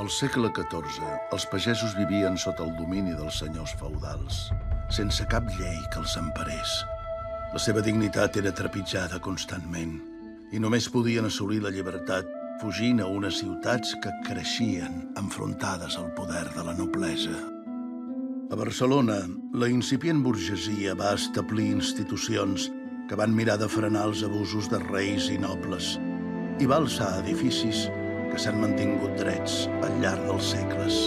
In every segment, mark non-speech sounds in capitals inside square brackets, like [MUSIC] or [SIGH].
Al segle XIV, els pagesos vivien sota el domini dels senyors feudals, sense cap llei que els emparés. La seva dignitat era trepitjada constantment i només podien assolir la llibertat fugint a unes ciutats que creixien enfrontades al poder de la noblesa. A Barcelona, la incipient burgesia va establir institucions que van mirar de frenar els abusos de reis i nobles i va alçar edificis que s'han mantingut drets al llarg dels segles.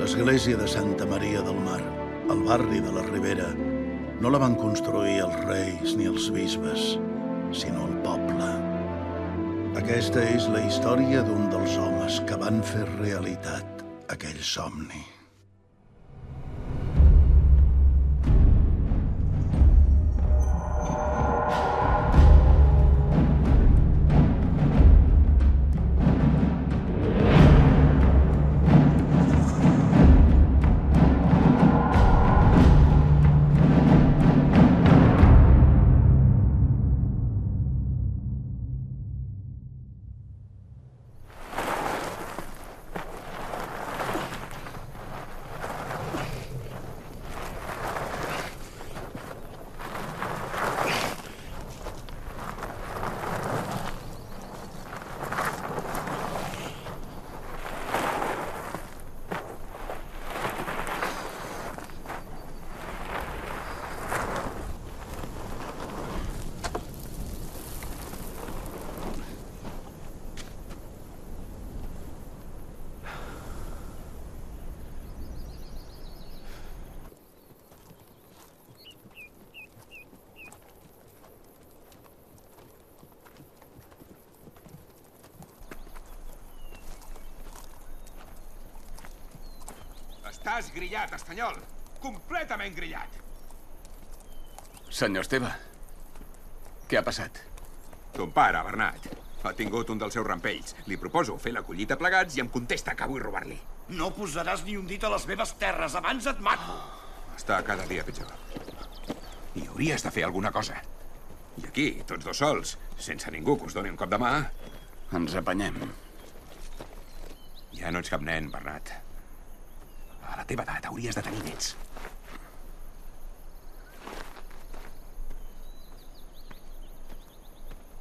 L'església de Santa Maria del Mar, al barri de la Ribera, no la van construir els reis ni els bisbes, sinó el poble. Aquesta és la història d'un dels homes que van fer realitat aquell somni. Estàs grillat, Estanyol. Completament grillat. Senyor Esteve, què ha passat? Ton pare, Bernat, ha tingut un dels seus rampells. Li proposo fer la collita plegats i em contesta que vull robar-li. No posaràs ni un dit a les meves terres, abans et mato. Està cada dia pitjor. I hauries de fer alguna cosa. I aquí, tots dos sols, sense ningú que us doni un cop de mà... Ens apanyem. Ja no ets cap nen, Bernat. La teva edat hauries de tenir nets.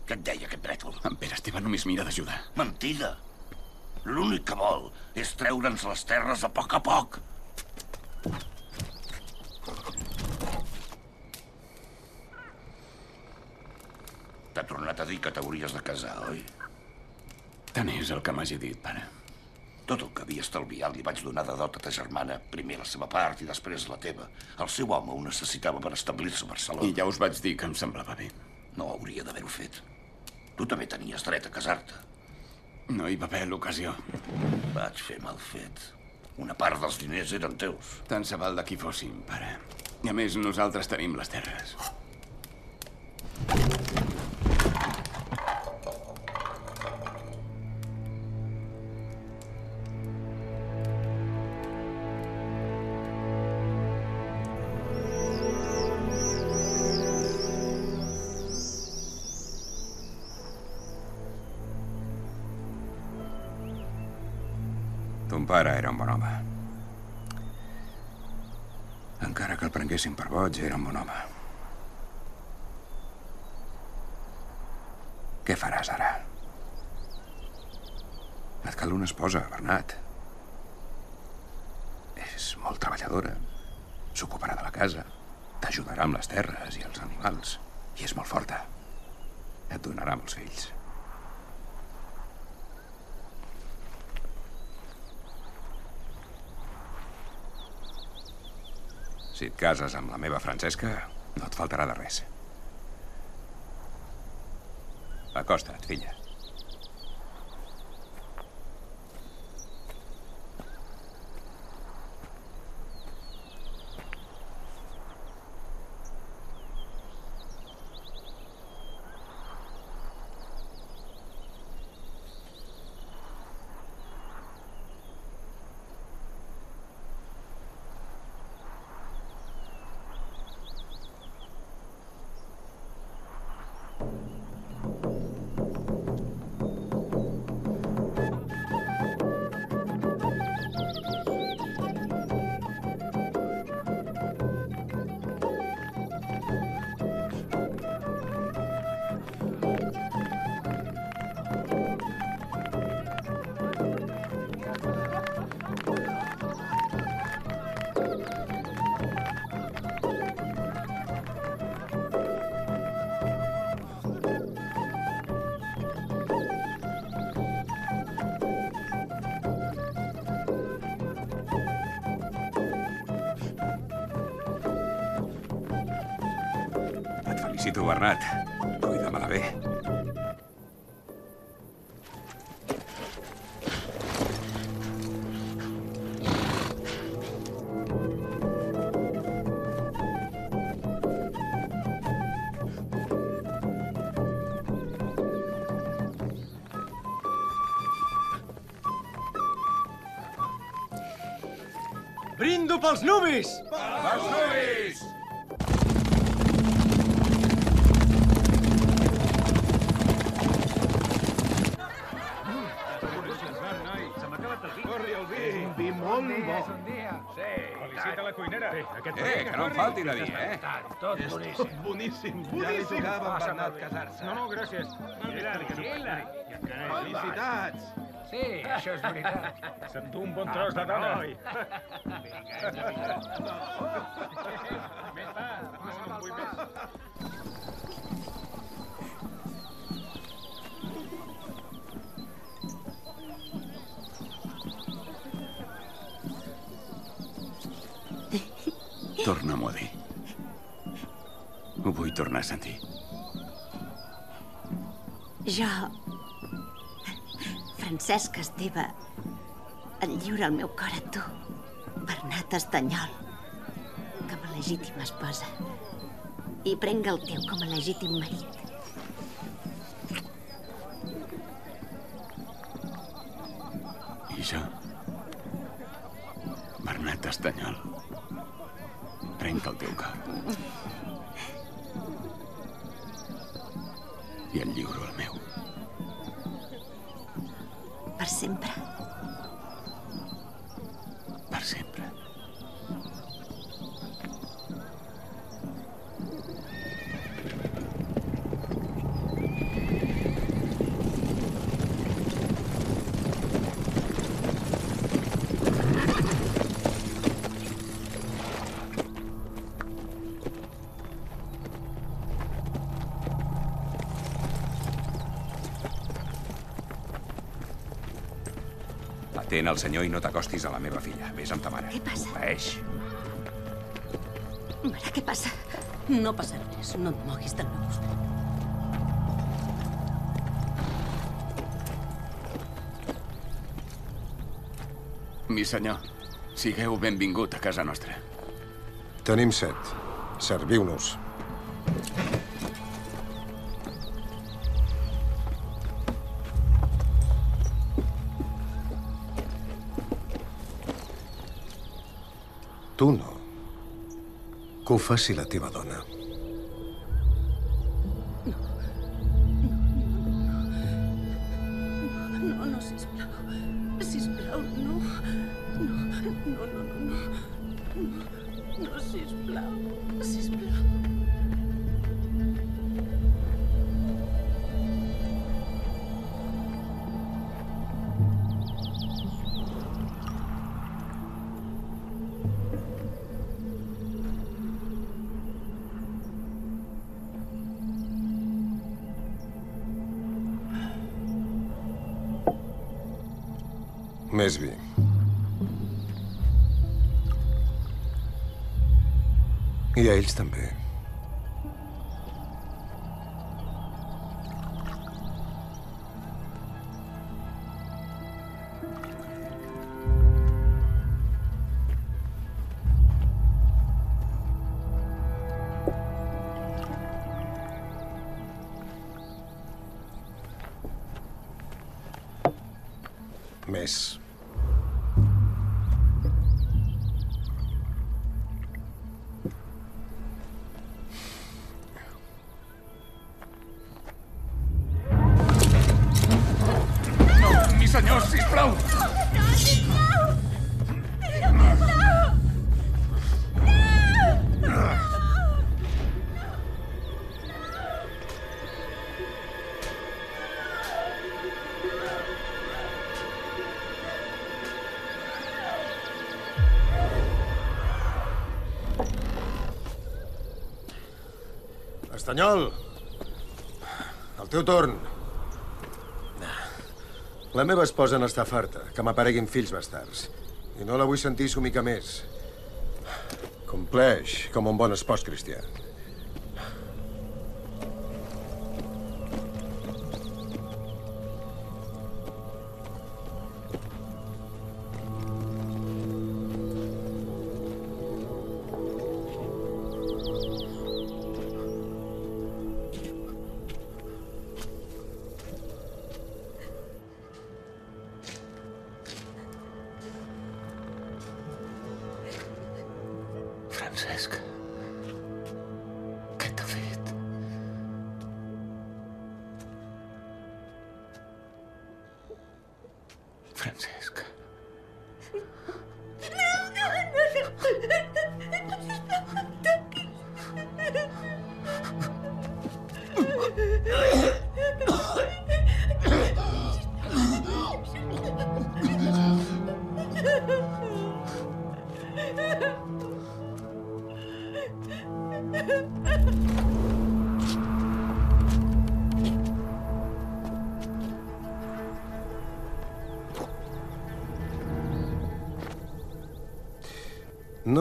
Què et deia aquest brètol? En Pere Esteve només mira d'ajudar. Mentida. L'únic que vol és treure'ns les terres a poc a poc. T'ha tornat a dir que t'hauries de casar, oi? Tant és el que m'hagi dit, pare. Tot el que havia estalviat li vaig donar de dot a ta germana, primer la seva part i després la teva. El seu home ho necessitava per establir-se a Barcelona. I ja us vaig dir que em semblava bé. No hauria d'haver-ho fet. Tu també tenies dret a casar-te. No hi va haver l'ocasió. Vaig fer mal fet. Una part dels diners eren teus. Tant se val de qui fóssim, pare. I a més, nosaltres tenim les terres. Ton pare era un bon home. Encara que el prenguessin per boig, era un bon home. Què faràs ara? Et cal una esposa, Bernat. És molt treballadora. S'ocuparà de la casa. T'ajudarà amb les terres i els animals. I és molt forta. Et donarà molts fills. Si et cases amb la meva Francesca, no et faltarà de res. Acosta't, filla. Felicito, Bernat. Cuida-me-la bé. Brindo pels nuvis! Boníssim, boníssim. Ja li tocava a Bernat casar-se. No, no, gràcies. Mira, tranquil·la. Felicitats. Sí, això és veritat. Sento un bon tros de dona. Més [LAUGHS] pa. Ho vull tornar a sentir. Jo, Francesc Esteve, et lliuro el meu cor a tu, Bernat Estanyol, com a legítima esposa, i prenga el teu com a legítim marit. I jo, Bernat Estanyol, prenc el teu cor. I el lliuro el meu. Per sempre. Per sempre. Atén el senyor i no t'acostis a la meva filla. Vés amb ta mare. Què passa? Obeeix. Mare, què passa? No passa res. No et moguis del meu costat. Mi senyor, sigueu benvingut a casa nostra. Tenim set. Serviu-nos. Que ho faci la teva dona. I a ells Estanyol! El teu torn. La meva esposa n'està farta, que m'apareguin fills bastards. I no la vull sentir somica més. Compleix, com un bon espòs cristià.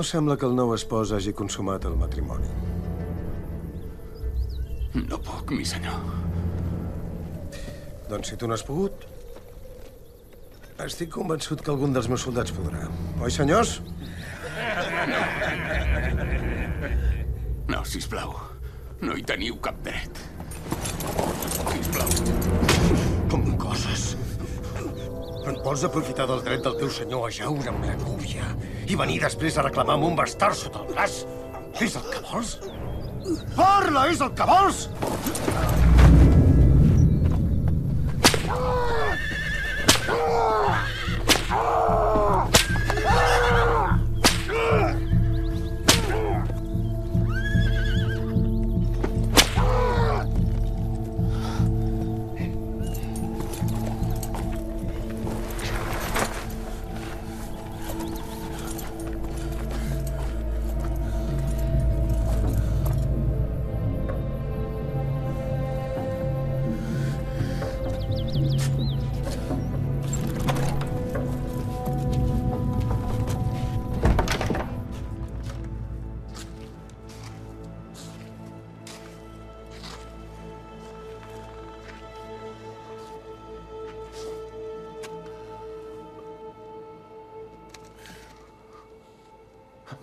No sembla que el nou espòs hagi consumat el matrimoni. No puc, mi senyor. Doncs si tu no has pogut... Estic convençut que algun dels meus soldats podrà. Oi, senyors? No, sisplau. No hi teniu cap dret. Vols aprofitar del dret del teu senyor a jaure amb la núvia i venir després a reclamar amb un bastard sota el braç? És el que vols? Parla, és el que vols!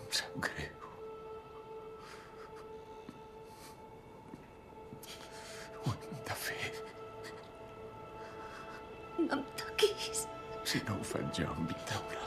Em sap greu. Ho hem de fer. No em toquis. Si no ho faig jo, en vindrà un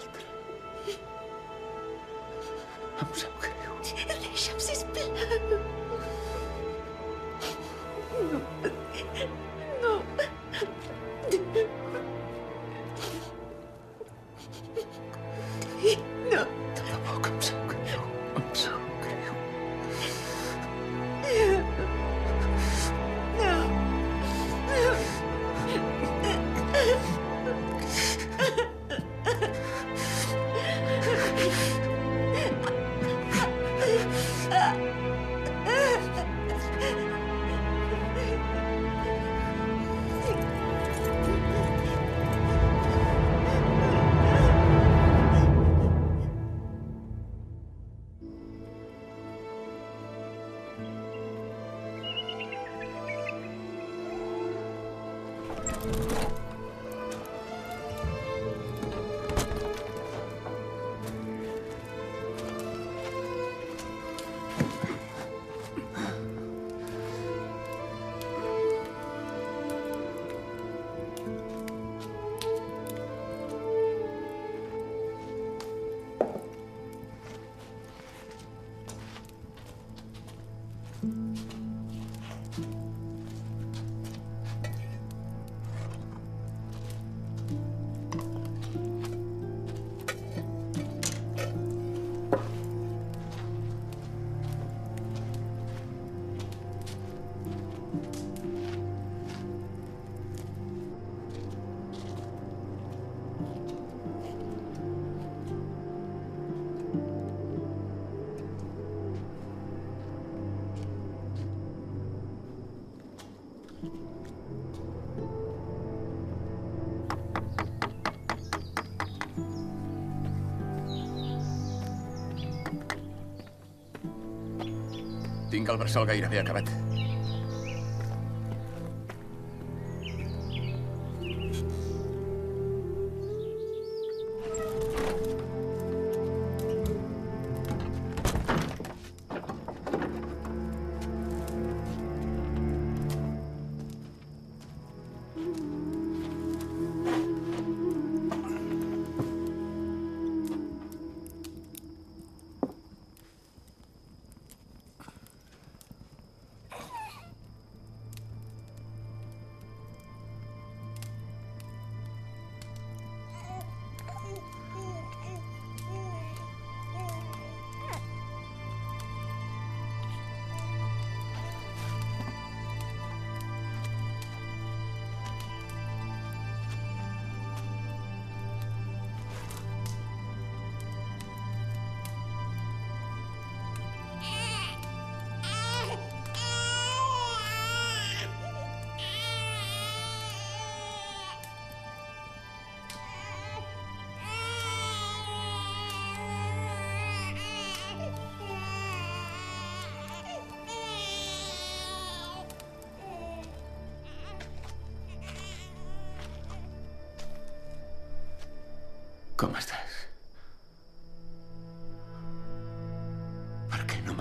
Tinc el bressol gairebé acabat.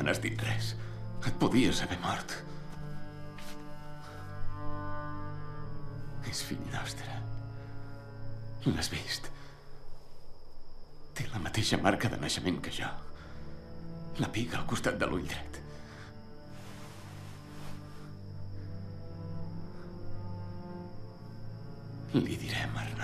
Me n'has dit res? Et podies haver mort. És fill nostre. L'has vist? Té la mateixa marca de naixement que jo. La piga al costat de l'ull dret. Li direm Arnau.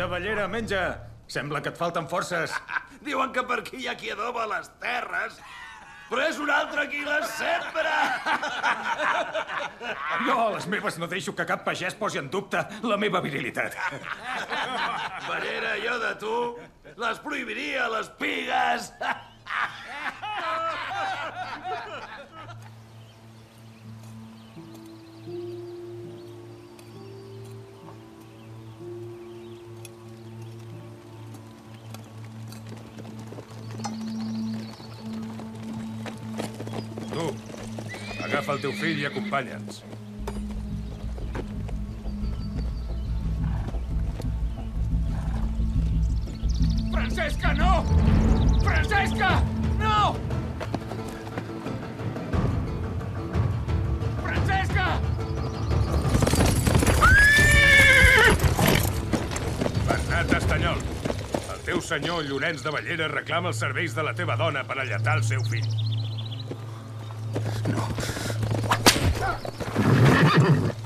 Menja, ballera, menja. Sembla que et falten forces. [LAUGHS] Diuen que per aquí hi ha qui adoba les terres, però és un altre qui les sembra! [LAUGHS] Jo a les meves no deixo que cap pagès posi en dubte la meva virilitat. [LAUGHS] Ballera, jo de tu les prohibiria, les pigues! Agafa el teu fill i acompanya'ns. Francesca, no! Francesca, no! Francesca! Bernat Estanyol, el teu senyor Llorenç de Ballera reclama els serveis de la teva dona per alletar el seu fill. Què Mm-hmm.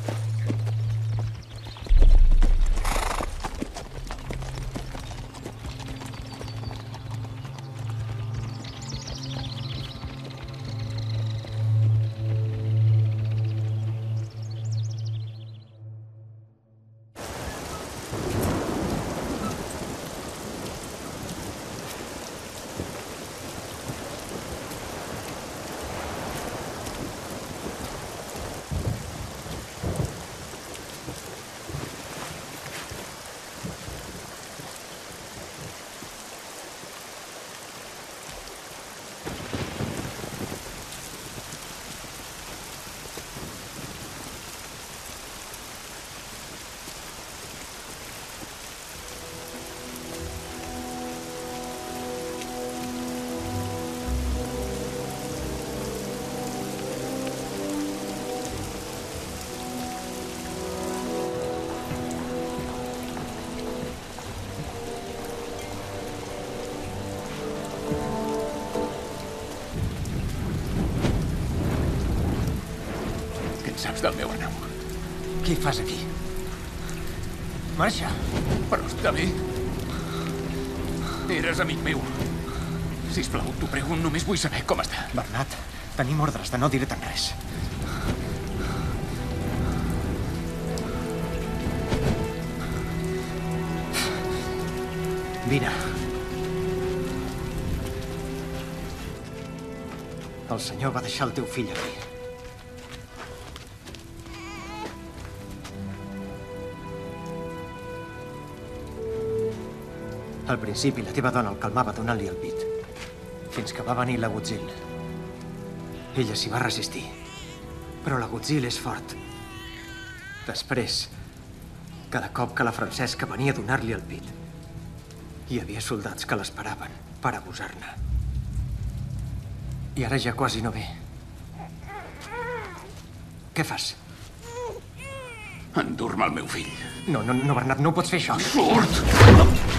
Fas aquí? Marxa. Però està bé. Eres amic meu. Sisplau, t'ho prego, només vull saber com està. Bernat, tenim ordres de no dir-te'n res. Vine. El senyor va deixar el teu fill aquí. Principi, la teva dona el calmava donant-li el pit. Fins que va venir la Godzilla. Ella s'hi va resistir. Però la Godzilla és fort. Després, cada cop que la Francesca venia a donar-li el pit, hi havia soldats que l'esperaven per abusar-ne. I ara ja quasi no ve. Què fas? Endur-me el meu fill. No, no, no, Bernat, no ho pots fer això. Surt! Vigila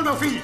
puta! Deixa el meu fill!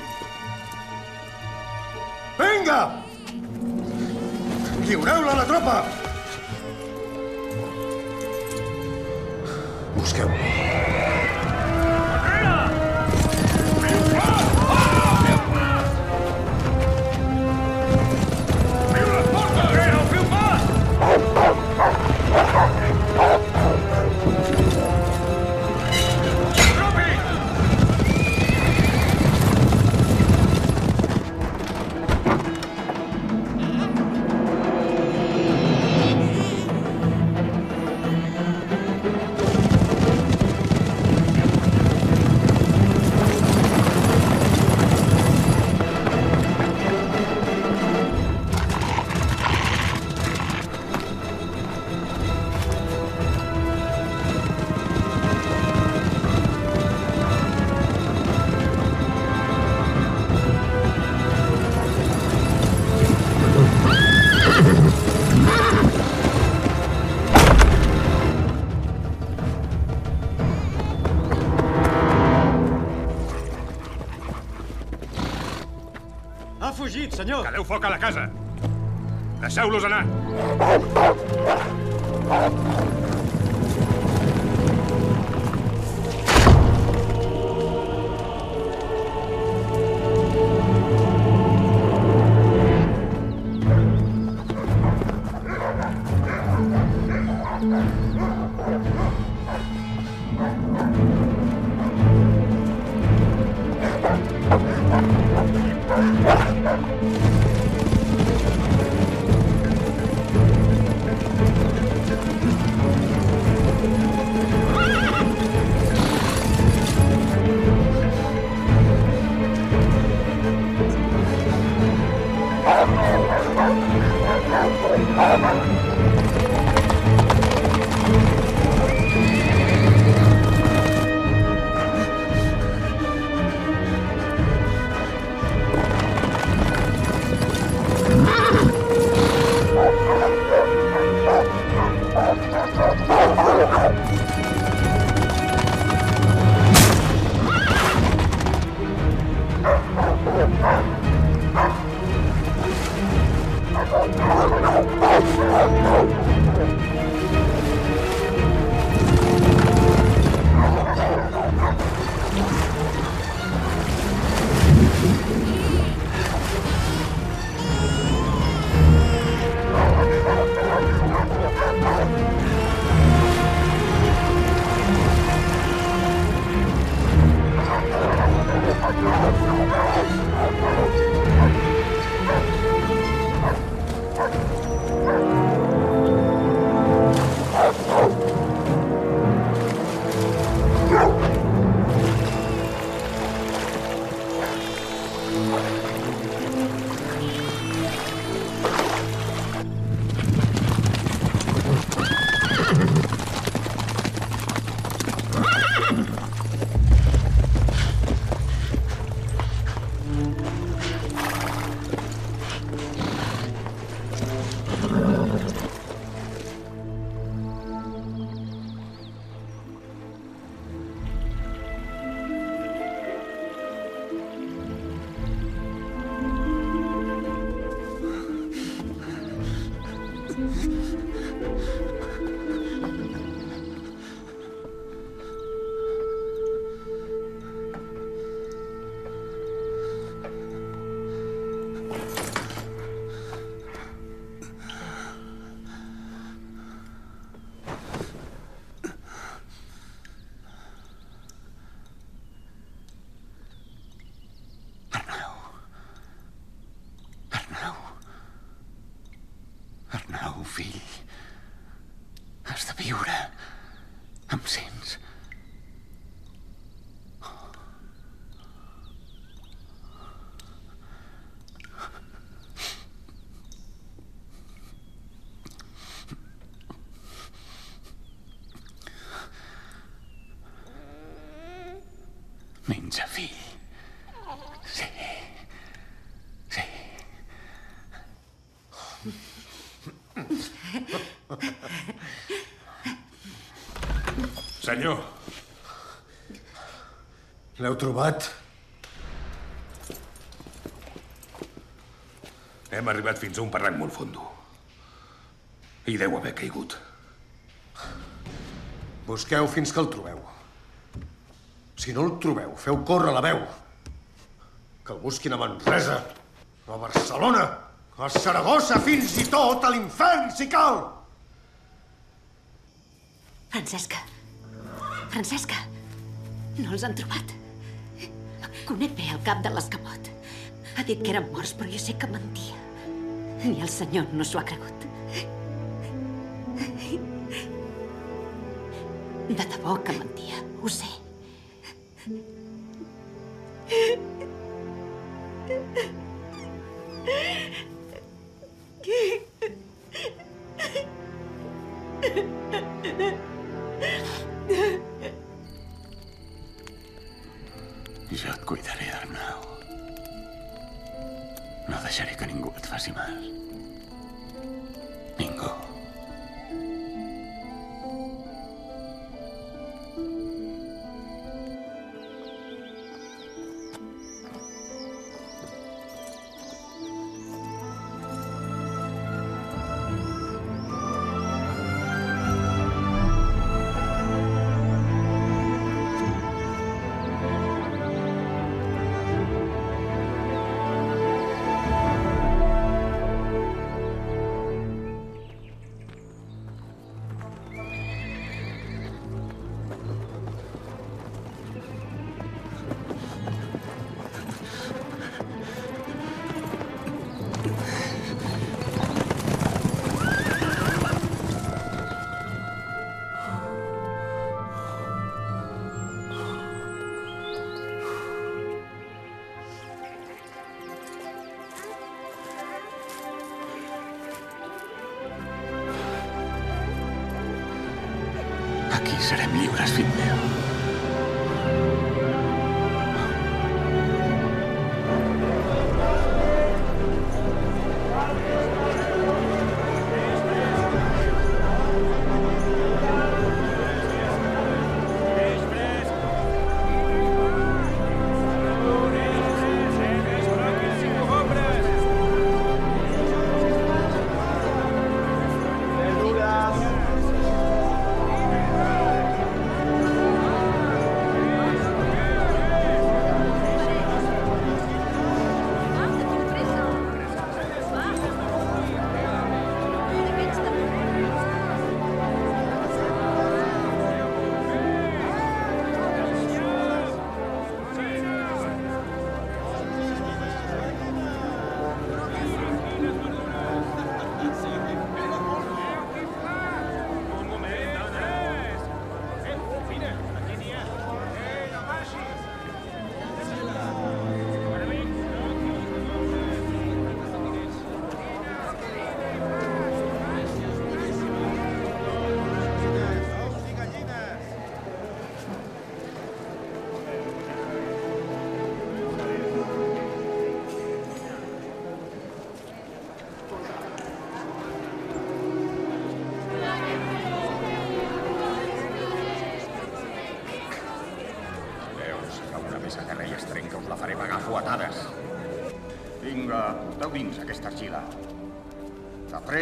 Fugit, senyor! Caleu foc a la casa! Deixeu-los anar! sense fill. Sí. Sí. Senyor. L'heu trobat? Hem arribat fins a un parrac molt fondo. I deu haver caigut. Busqueu fins que el trobeu. Si no el trobeu, feu córrer la veu. Que el busquin a Manresa, a Barcelona, a Saragossa, fins i tot a l'infern, si cal! Francesca. Francesca. No els han trobat. Conec bé el cap de l'escamot. Ha dit que eren morts, però jo sé que mentia. Ni el senyor no s'ho ha cregut. De debò que mentia, Jo et cuidaré, Arnau. No deixaré que ningú et faci mal.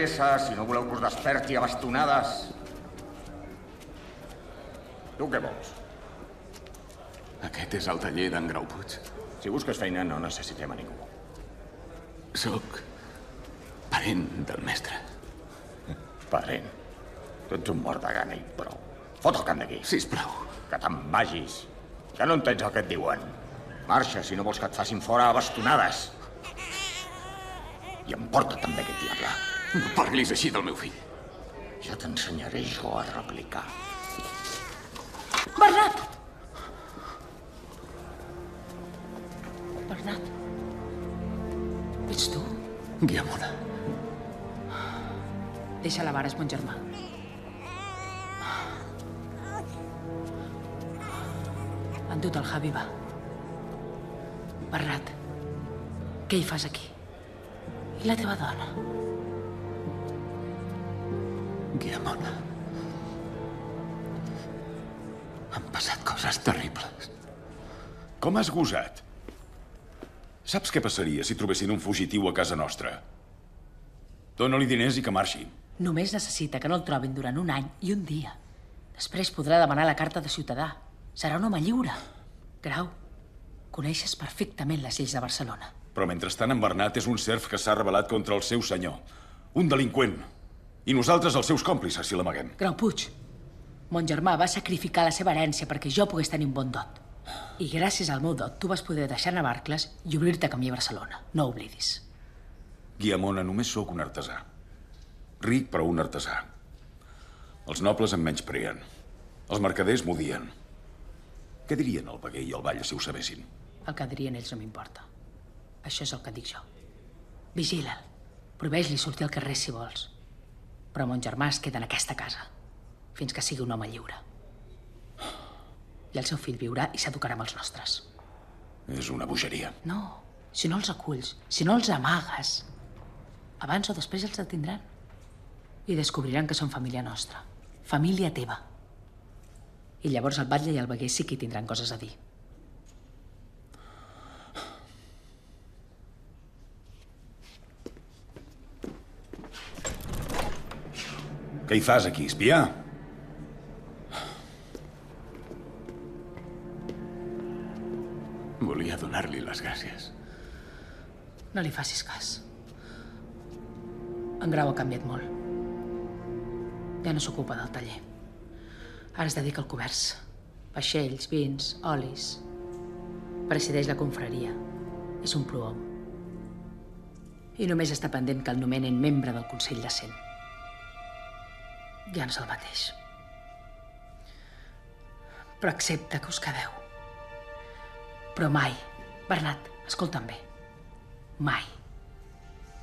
Pressa, si no voleu que us desperti a bastonades. Tu què vols? Aquest és el taller d'en Grau Puig. Si busques feina, no necessitem a ningú. Soc parent del mestre. Parent. Tu ets un mort de gana i prou. Fot el camp d'aquí. Sisplau. Que te'n vagis. Que no entens el que et diuen. Marxa, si no vols que et facin fora a bastonades. I emporta també aquest diable. No parlis així del meu fill. Ja t'ensenyaré jo a replicar. Bernat! Bernat. Ets tu? Guiamona. Deixa la vara, és mon germà. Han dut el Javi, va. Bernat, què hi fas aquí? I la teva dona? Guiamona. Han passat coses terribles. Com has gosat? Saps què passaria si trobessin un fugitiu a casa nostra? Dóna-li diners i que marxi. Només necessita que no el trobin durant un any i un dia. Després podrà demanar la carta de ciutadà. Serà un home lliure. Grau, coneixes perfectament les lleis de Barcelona. Però mentrestant en Bernat és un serf que s'ha rebel·lat contra el seu senyor. Un delinqüent. I nosaltres els seus còmplices, si l'amaguem. Grau Puig, mon germà va sacrificar la seva herència perquè jo pogués tenir un bon dot. I gràcies al meu dot tu vas poder deixar Navarcles i obrir-te camí a Barcelona. No oblidis. Guiamona, només sóc un artesà. Ric, però un artesà. Els nobles em menyspreen. Els mercaders m'odien. Què dirien el Beguer i el Valle si ho sabessin? El que dirien ells no m'importa. Això és el que dic jo. Vigila'l. Proveeix-li sortir al carrer si vols. Però mon germà es queda en aquesta casa. Fins que sigui un home lliure. I el seu fill viurà i s'educarà amb els nostres. És una bogeria. No, si no els aculls, si no els amagues, abans o després els detindran. I descobriran que són família nostra. Família teva. I llavors el batlle i el veguer sí que hi tindran coses a dir. Què hi fas aquí, espiar? Volia donar-li les gràcies. No li facis cas. En Grau ha canviat molt. Ja no s'ocupa del taller. Ara es dedica al comerç. Vaixells, vins, olis. Presideix la confraria. És un prohom. I només està pendent que el nomenen membre del Consell de Cent. Ja és el mateix. Però accepta que us quedeu. Però mai, Bernat, escolta'm bé, mai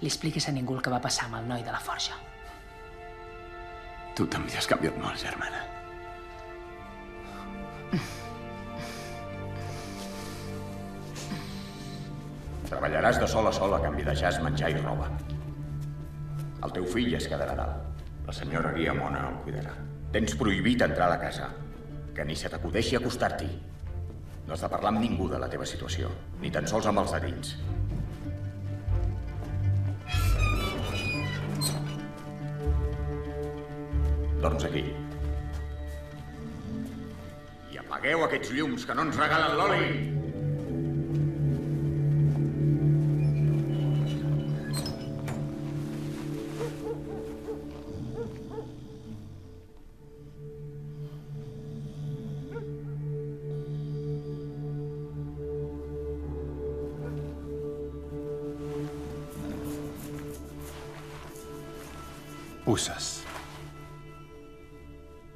li expliquis a ningú el que va passar amb el noi de la forja. Tu també has canviat molt, germana. Treballaràs de sol a sol a canvi de jazz, menjar i roba. El teu fill es quedarà dalt. La senyora Guiamona el cuidarà. Tens prohibit entrar a la casa. Que ni se t'acudeixi acostar-t'hi. No has de parlar amb ningú de la teva situació, ni tan sols amb els de dins. Dorms aquí. I apagueu aquests llums que no ens regalen l'oli!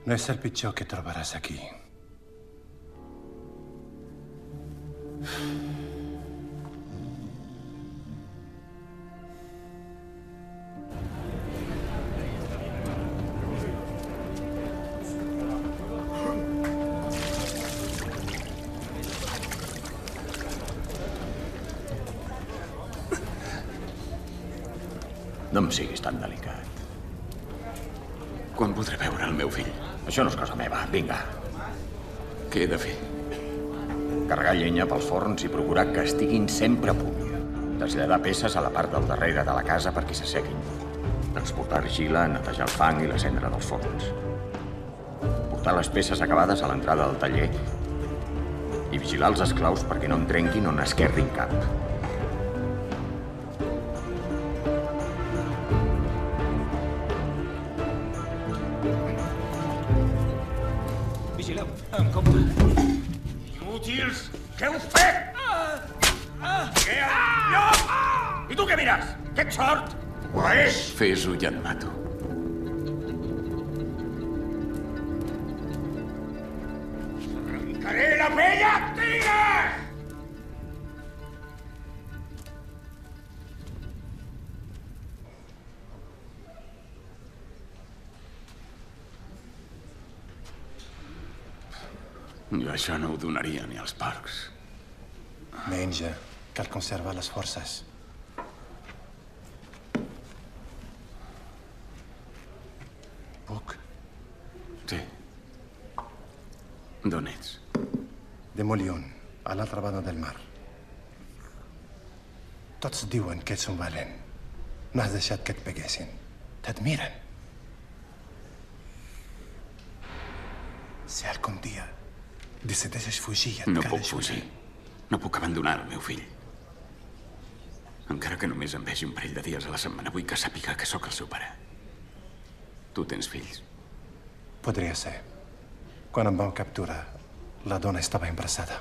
No és el pitjor que trobaràs aquí. Quan podré veure el meu fill? Això no és cosa meva. Vinga. Què he de fer? Carregar llenya pels forns i procurar que estiguin sempre a punt. Traslladar peces a la part del darrere de la casa perquè s'assequin. Transportar argila, netejar el fang i la cendra dels forns. Portar les peces acabades a l'entrada del taller i vigilar els esclaus perquè no en trenquin o n'esquerrin cap. Fes-ho i et mato. Arrencaré la pell a tires! Jo això no ho donaria ni als parcs. Menja. Cal conservar les forces. D'on ets? De Molion, a l'altra banda del mar. Tots diuen que ets un valent. No has deixat que et peguessin. T'admiren. Si algun dia decideixes fugir, et No puc ajuda. fugir. No puc abandonar el meu fill. Encara que només em vegi un parell de dies a la setmana, vull que sàpiga que sóc el seu pare. Tu tens fills. Podria ser. Quan em van capturar, la dona estava embarassada.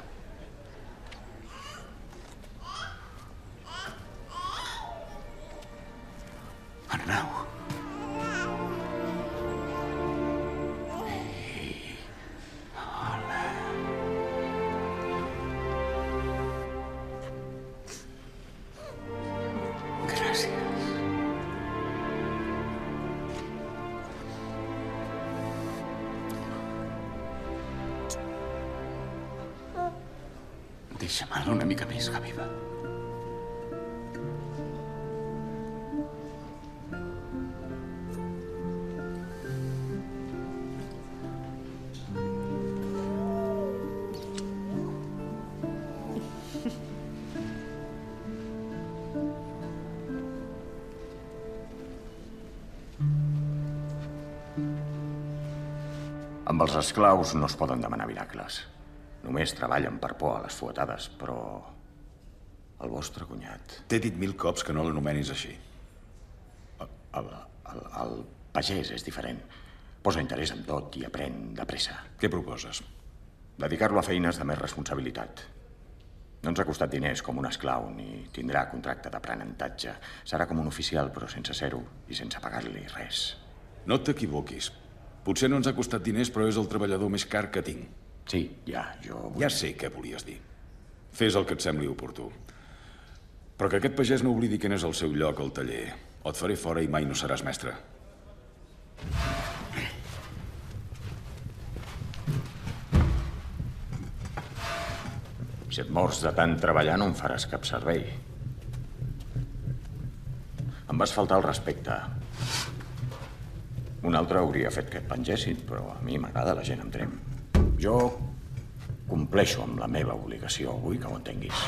Arnau. Deixa'm una mica més, Javiva. Amb els esclaus no es poden demanar miracles. Només treballen per por a les fuetades, però... El vostre cunyat... T'he dit mil cops que no l'anomenis així. El, el, el pagès és diferent. Posa interès en tot i aprèn de pressa. Què proposes? Dedicar-lo a feines de més responsabilitat. No ens ha costat diners com un esclau, ni tindrà contracte d'aprenentatge. Serà com un oficial, però sense ser-ho i sense pagar-li res. No t'equivoquis. Potser no ens ha costat diners, però és el treballador més car que tinc. Sí, ja, jo... Ja sé què volies dir. Fes el que et sembli oportú. Però que aquest pagès no oblidi quin és el seu lloc al taller. O et faré fora i mai no seràs mestre. Si et mors de tant treballar no em faràs cap servei. Em vas faltar el respecte. Un altre hauria fet que et pengessin, però a mi m'agrada la gent amb trem. Jo compleixo amb la meva obligació, vull que ho entenguis.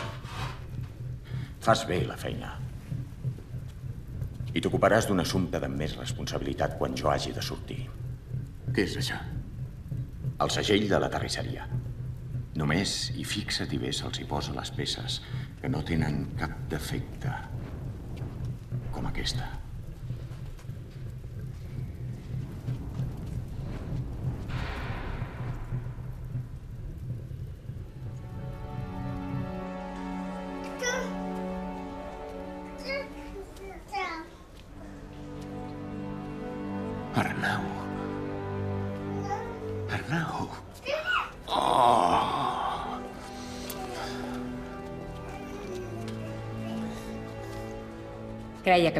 Fas bé la feina. I t'ocuparàs d'un assumpte de més responsabilitat quan jo hagi de sortir. Què és això? El segell de la terrisseria. Només hi fixa't i bé se'ls hi posa les peces que no tenen cap defecte. Com aquesta.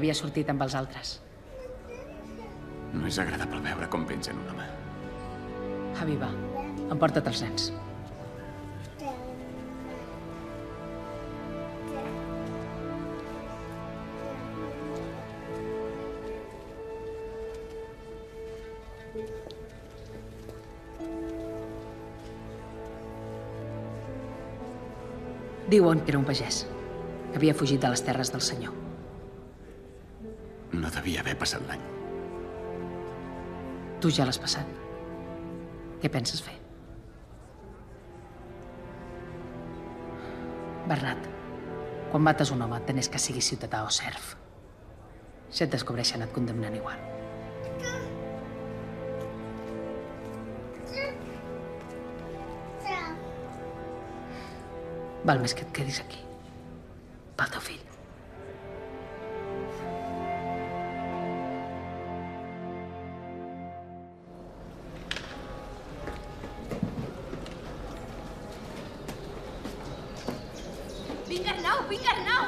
Havia sortit amb els altres. No és agradable veure com pengen un home. Javi, va. Emporta't els nens. Diuen que era un pagès, que havia fugit de les terres del senyor. No devia haver passat l'any. Tu ja l'has passat. Què penses fer? Bernat, quan mates un home, tenés que sigui ciutadà o serf. Si et descobreixen, et condemnen igual. Val més que et quedis aquí. Vinga, Arnau, vinga, Arnau!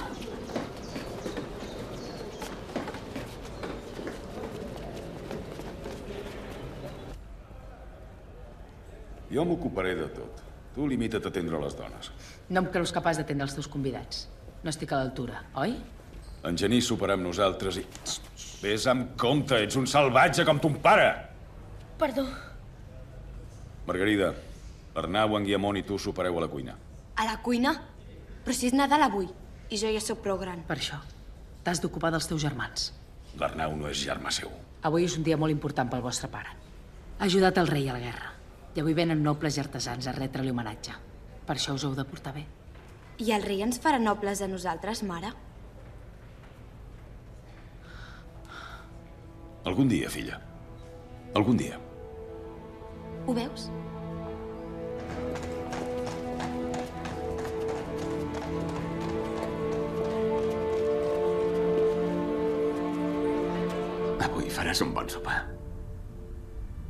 Jo m'ocuparé de tot. Tu limita't a atendre les dones. No em creus capaç d'atendre els teus convidats. No estic a l'altura, oi? En Genís superar amb nosaltres i... Vés amb compte, ets un salvatge com ton pare! Perdó. Margarida, Arnau, en Guillamont i tu supereu a la cuina. A la cuina? Però si és Nadal avui. I jo ja sóc prou gran. Per això. T'has d'ocupar dels teus germans. L'Arnau no és germà seu. Avui és un dia molt important pel vostre pare. Ha ajudat el rei a la guerra. I avui venen nobles i artesans a retre-li homenatge. Per això us heu de portar bé. I el rei ens farà nobles a nosaltres, mare? Algun dia, filla. Algun dia. Ho veus? Faràs un bon sopar.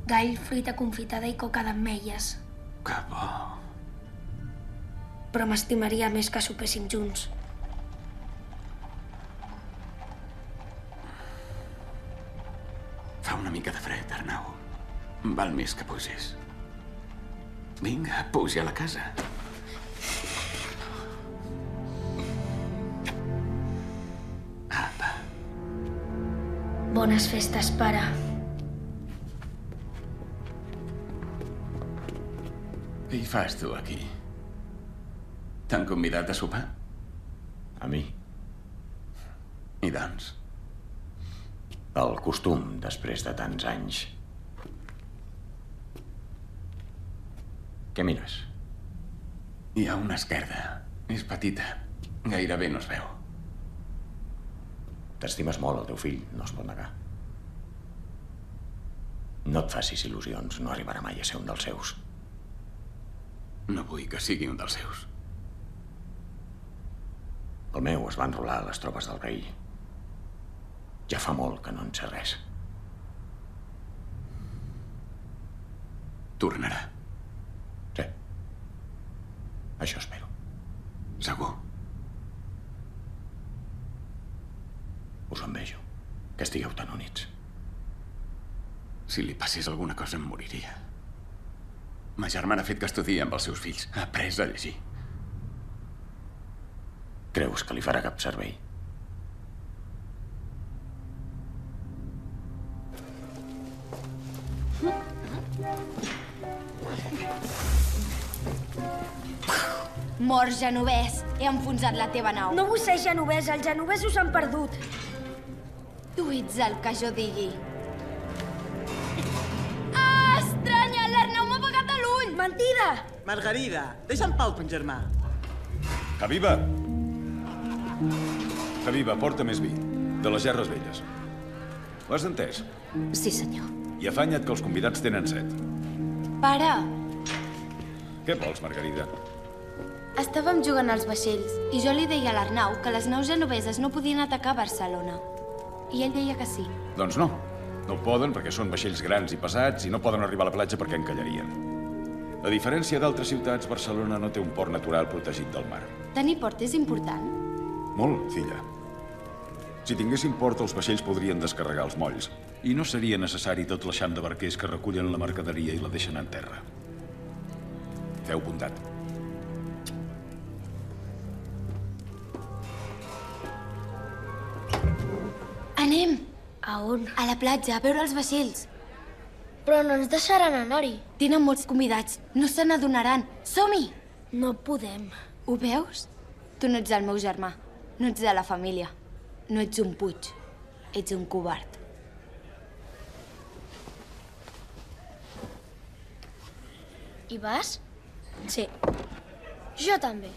Gall, fruita confitada i coca d'ametlles. Que bo. Però m'estimaria més que sopéssim junts. Fa una mica de fred, Arnau. Val més que pugis. Vinga, puja a la casa. Bones festes, pare. Què hi fas, tu, aquí? T'han convidat a sopar? A mi. I doncs? El costum, després de tants anys. Què mires? Hi ha una esquerda. És petita. Gairebé no es veu. T'estimes molt el teu fill, no es pot negar. No et facis il·lusions, no arribarà mai a ser un dels seus. No vull que sigui un dels seus. El meu es va enrolar a les tropes del rei. Ja fa molt que no en sé res. Tornarà. Sí. Això espero. Segur. Us envejo, que estigueu tan units. Si li passés alguna cosa em moriria. Ma germana ha fet que estudiï amb els seus fills. Ha après a llegir. Creus que li farà cap servei? Mort genovès, he enfonsat la teva nau. No vull ser genovès, els genovesos s'han perdut. Tu ets el que jo digui. Ah, estranya! L'Arnau m'ha pegat a l'ull! Mentida! Margarida, deixa en pau ton germà. Javiva! Javiva, porta més vi. De les gerres velles. Ho has entès? Sí, senyor. I afanya't que els convidats tenen set. Pare, Què vols, Margarida? estàvem jugant als vaixells i jo li deia a l'Arnau que les naus genoveses no podien atacar Barcelona. I ell deia que sí. Doncs no. No poden perquè són vaixells grans i pesats i no poden arribar a la platja perquè encallarien. A diferència d'altres ciutats, Barcelona no té un port natural protegit del mar. Tenir port és important? Molt, filla. Si tinguessin port, els vaixells podrien descarregar els molls i no seria necessari tot l'eixam de barquers que recullen la mercaderia i la deixen en terra. Feu bondat. On? A la platja, a veure els vaixells. Però no ens deixaran anar-hi. Tenen molts convidats. No se n'adonaran. Som-hi! No podem. Ho veus? Tu no ets el meu germà. No ets de la família. No ets un puig. Ets un covard. Hi vas? Sí. Jo també.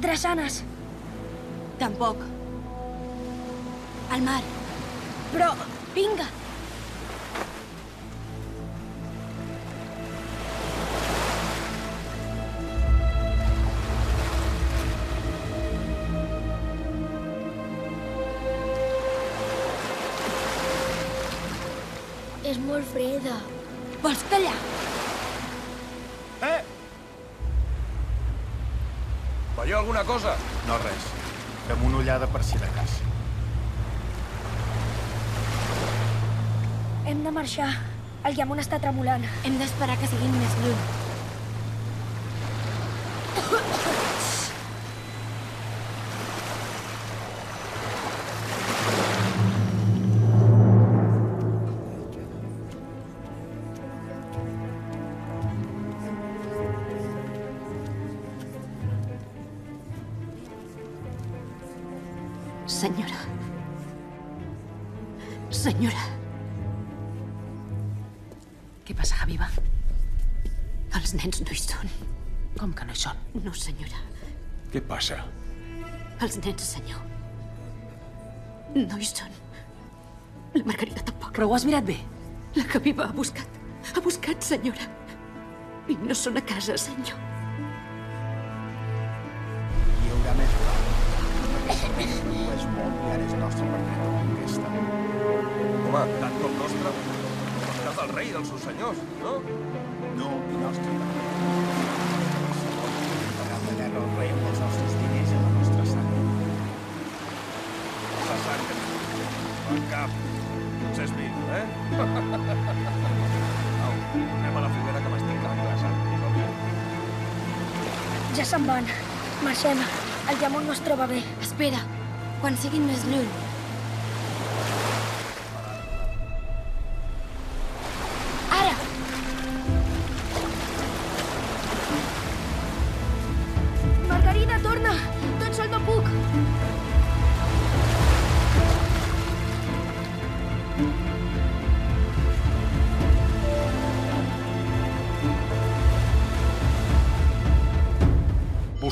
drassanes. Tampoc. Al mar. Però, vinga! És molt freda. Vols callar? Eh! Veieu alguna cosa? No res. Fem una ullada per si de cas. Hem de marxar. El Yamon està tremolant. Hem d'esperar que siguin més lluny. Però ho has mirat bé? La que viva ha buscat. Ha buscat, senyora. I no són a casa, senyor. Hi haurà més és molt i ara és nostre per prendre la conquesta. Home, tant com nostre. Cas del rei dels seus senyors, no? No, i nostre també. Guerra al rei amb els nostres diners i la nostra sang. La sang que El cap. Eh? [LAUGHS] Au, anem a la figuera que m'estic glaçat. Ja se'n van. Marxem. El Yamon no es troba bé. Espera, quan siguin més lluny.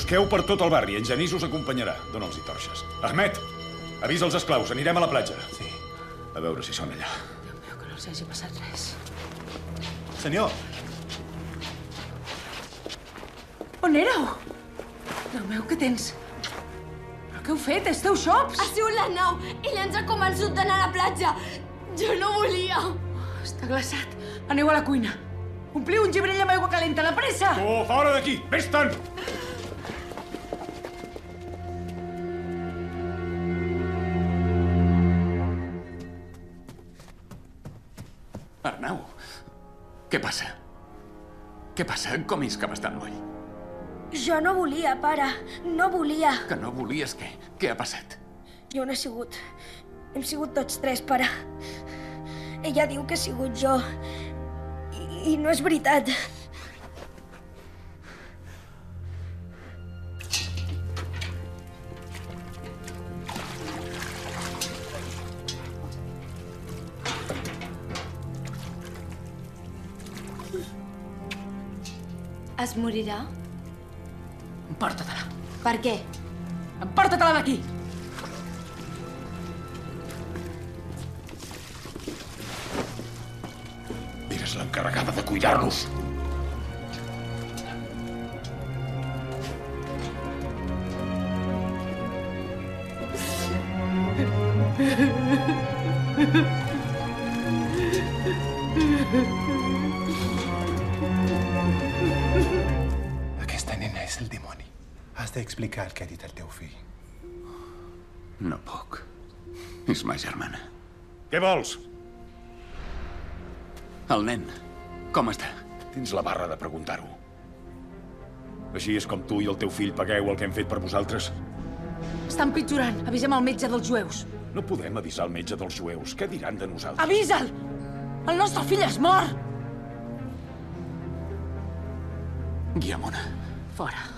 Busqueu per tot el barri. En Genís us acompanyarà. Dóna'ls-hi torxes. Ahmed, avisa els esclaus. Anirem a la platja. Sí. A veure si són allà. Déu meu, que no els hagi passat res. Senyor! On éreu? Déu meu, què tens? Però què heu fet? Esteu xops? Ha sigut la nau. Ella ens ha convençut d'anar a la platja. Jo no volia. Està glaçat. Aneu a la cuina. Ompliu un gibrell amb aigua calenta, la pressa! Tu, fora d'aquí! Vés-te'n! Què passa? Què passa? Com és que m'està moll? Jo no volia, pare. No volia. Que no volies què? Què ha passat? Jo no he sigut. Hem sigut tots tres, pare. Ella diu que he sigut jo. I, i no és veritat. Es morirà? Emporta-te-la. Per què? Emporta-te-la d'aquí! Eres l'encarregada de cuidar-nos. Aquesta [LAUGHS] nena és el dimoni. Has d'explicar el que ha dit el teu fill. No puc. És ma germana. Què vols? El nen, com està? Tens la barra de preguntar-ho. Així és com tu i el teu fill pagueu el que hem fet per vosaltres? Està empitjorant. Avisem el metge dels jueus. No podem avisar el metge dels jueus. Què diran de nosaltres? Avisa'l! El nostre fill és mort! Guiamona. Fora. Fora!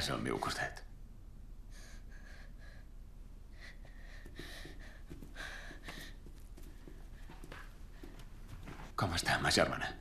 Dormiràs al meu costat. Com està, ma germana?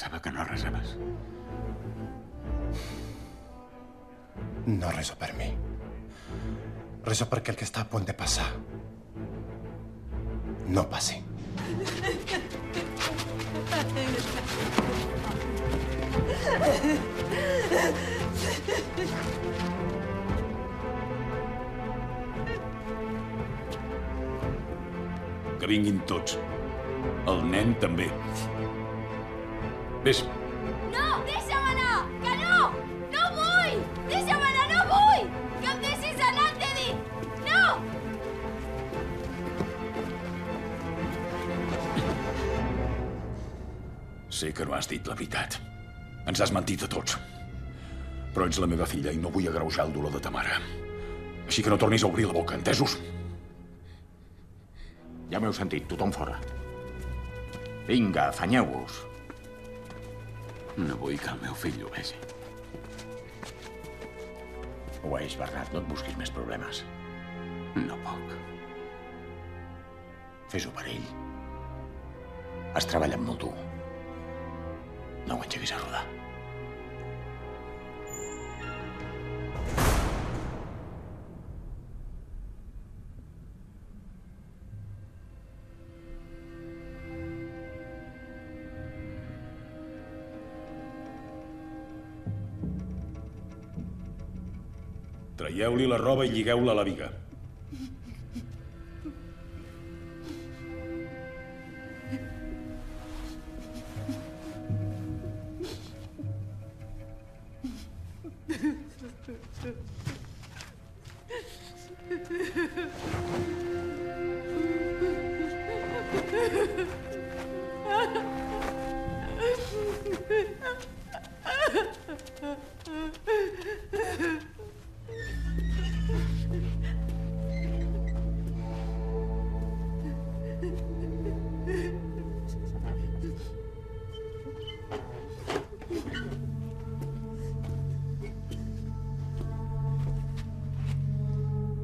Pensava que no resaves. No rezo per mi. Rezo perquè el que està a punt de passar no passi. Que vinguin tots. El nen també. Ves, No, deixa'm anar! Que no! No vull! Deixa'm anar, no vull! Que em deixis anar, t'he dit! No! sé que no has dit la veritat. Ens has mentit a tots. Però ets la meva filla i no vull agreujar el dolor de ta mare. Així que no tornis a obrir la boca, entesos? Ja m'heu sentit, tothom fora. Vinga, afanyeu-vos. No vull que el meu fill ho vegi. Ho és, Bernat, no et busquis més problemes. No puc. Fes-ho per ell. Has treballat molt dur. No ho engeguis a rodar. Traieu-li la roba i lligueu-la a la viga.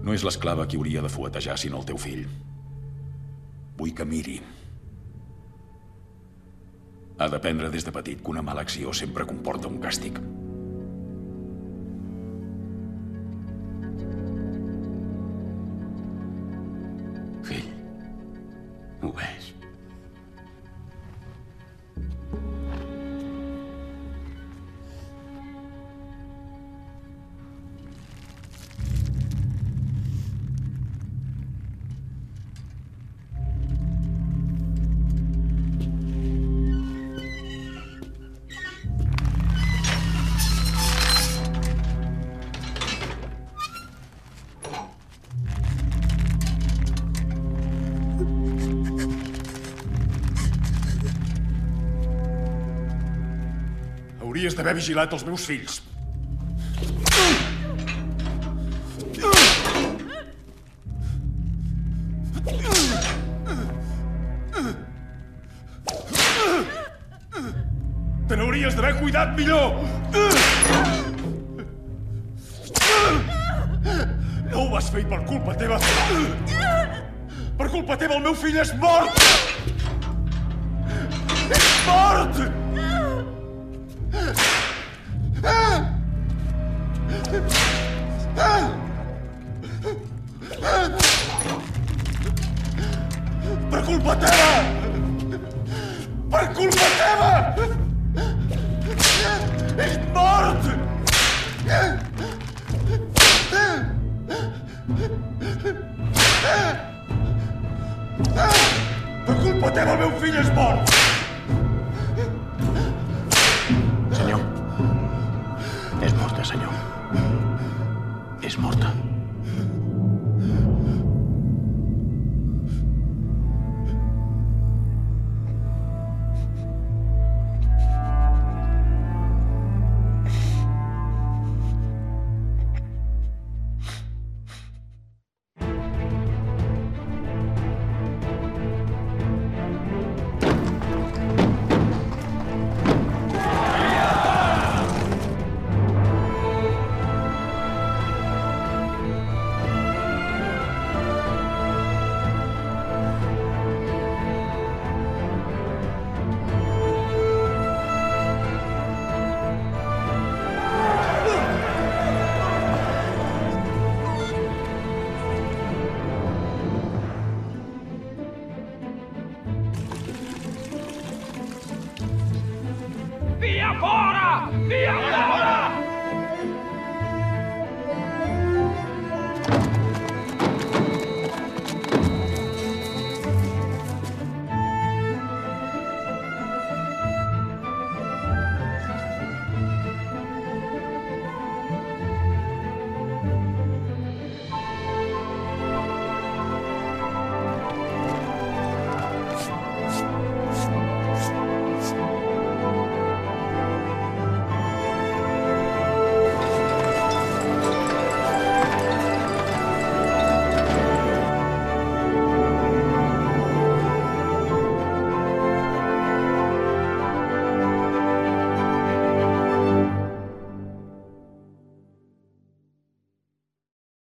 No és l'esclava qui hauria de fuetejar, sinó el teu fill. Vull que miri. Ha d'aprendre des de petit que una mala acció sempre comporta un càstig. Vigilat els meus fills. Te n'hauries d'haver cuidat millor! No ho vas fer per culpa teva... Per culpa teva el meu fill és mort! És mort! Teva el meu fill és mort! Senyor. És morta, senyor. És morta.